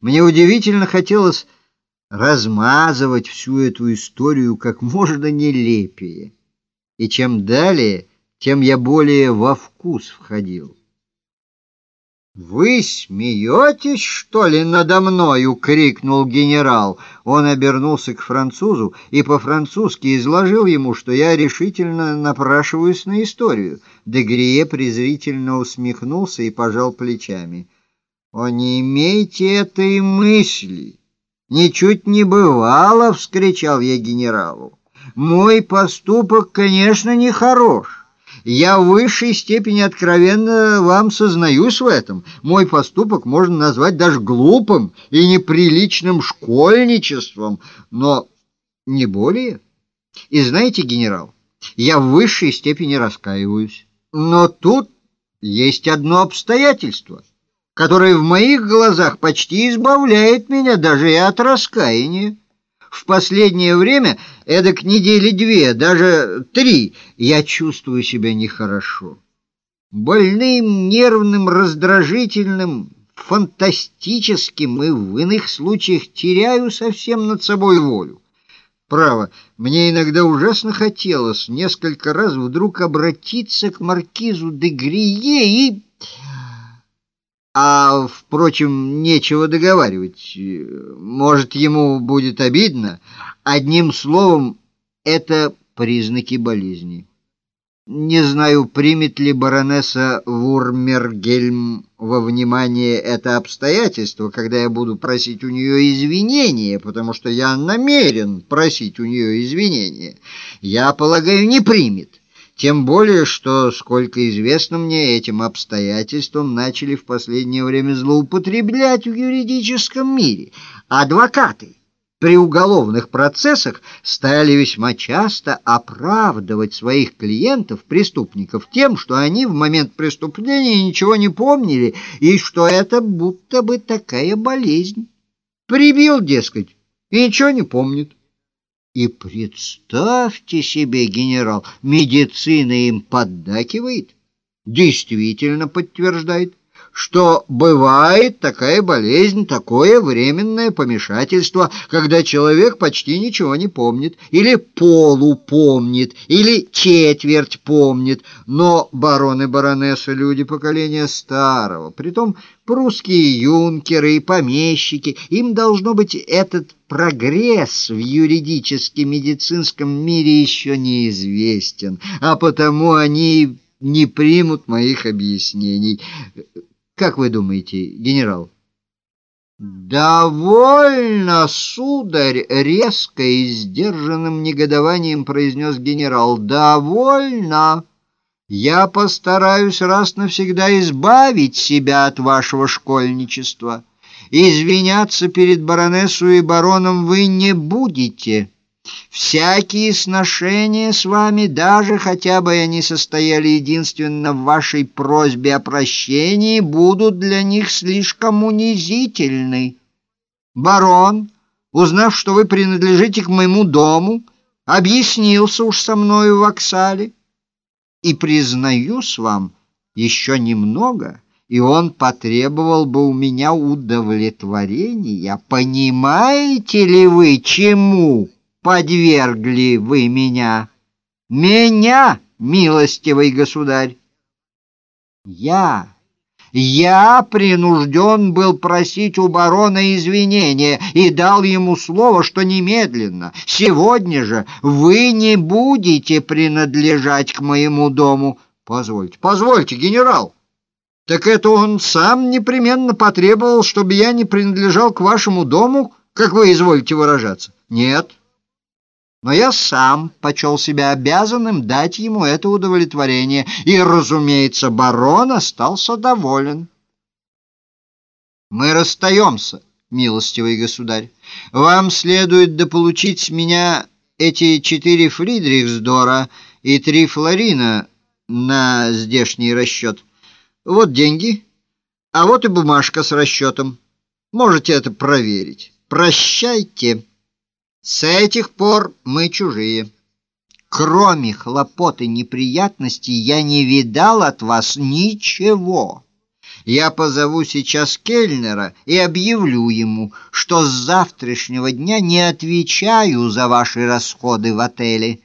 Мне удивительно хотелось размазывать всю эту историю как можно нелепее. И чем далее, тем я более во вкус входил. «Вы смеетесь, что ли, надо мною?» — крикнул генерал. Он обернулся к французу и по-французски изложил ему, что я решительно напрашиваюсь на историю. Дегрие презрительно усмехнулся и пожал плечами. «О, не имейте этой мысли!» «Ничуть не бывало!» — вскричал я генералу. «Мой поступок, конечно, нехорош. Я в высшей степени откровенно вам сознаюсь в этом. Мой поступок можно назвать даже глупым и неприличным школьничеством, но не более. И знаете, генерал, я в высшей степени раскаиваюсь. Но тут есть одно обстоятельство, которое в моих глазах почти избавляет меня даже и от раскаяния. В последнее время, эдак недели две, даже три, я чувствую себя нехорошо. Больным, нервным, раздражительным, фантастическим и в иных случаях теряю совсем над собой волю. Право, мне иногда ужасно хотелось несколько раз вдруг обратиться к маркизу де Грие и... А, впрочем, нечего договаривать. Может, ему будет обидно. Одним словом, это признаки болезни. Не знаю, примет ли баронесса Вурмергельм во внимание это обстоятельство, когда я буду просить у нее извинения, потому что я намерен просить у нее извинения. Я полагаю, не примет. Тем более, что, сколько известно мне, этим обстоятельством начали в последнее время злоупотреблять в юридическом мире. Адвокаты при уголовных процессах стали весьма часто оправдывать своих клиентов, преступников, тем, что они в момент преступления ничего не помнили, и что это будто бы такая болезнь. Прибил, дескать, и ничего не помнит. И представьте себе, генерал, медицина им поддакивает, действительно подтверждает, что бывает такая болезнь, такое временное помешательство, когда человек почти ничего не помнит, или полупомнит, или четверть помнит. Но бароны и баронессы — люди поколения старого, притом прусские юнкеры и помещики, им должно быть этот прогресс в юридически-медицинском мире еще неизвестен, а потому они не примут моих объяснений. Как вы думаете, генерал? «Довольно, сударь!» — резко и сдержанным негодованием произнес генерал. «Довольно! Я постараюсь раз навсегда избавить себя от вашего школьничества. Извиняться перед баронессой и бароном вы не будете». Всякие сношения с вами, даже хотя бы они состояли единственно в вашей просьбе о прощении, будут для них слишком унизительны. Барон, узнав, что вы принадлежите к моему дому, объяснился уж со мною в Оксале. И, признаюсь вам, еще немного, и он потребовал бы у меня удовлетворения. Понимаете ли вы, чему?» Подвергли вы меня? Меня, милостивый государь? Я, я принужден был просить у барона извинения и дал ему слово, что немедленно, сегодня же вы не будете принадлежать к моему дому. Позвольте, позвольте, генерал. Так это он сам непременно потребовал, чтобы я не принадлежал к вашему дому, как вы изволите выражаться? Нет но я сам почел себя обязанным дать ему это удовлетворение, и, разумеется, барон остался доволен. Мы расстаемся, милостивый государь. Вам следует дополучить с меня эти четыре Фридрихсдора и три флорина на здешний расчет. Вот деньги, а вот и бумажка с расчетом. Можете это проверить. Прощайте. С этих пор мы чужие. Кроме хлопот и неприятностей я не видал от вас ничего. Я позову сейчас кельнера и объявлю ему, что с завтрашнего дня не отвечаю за ваши расходы в отеле».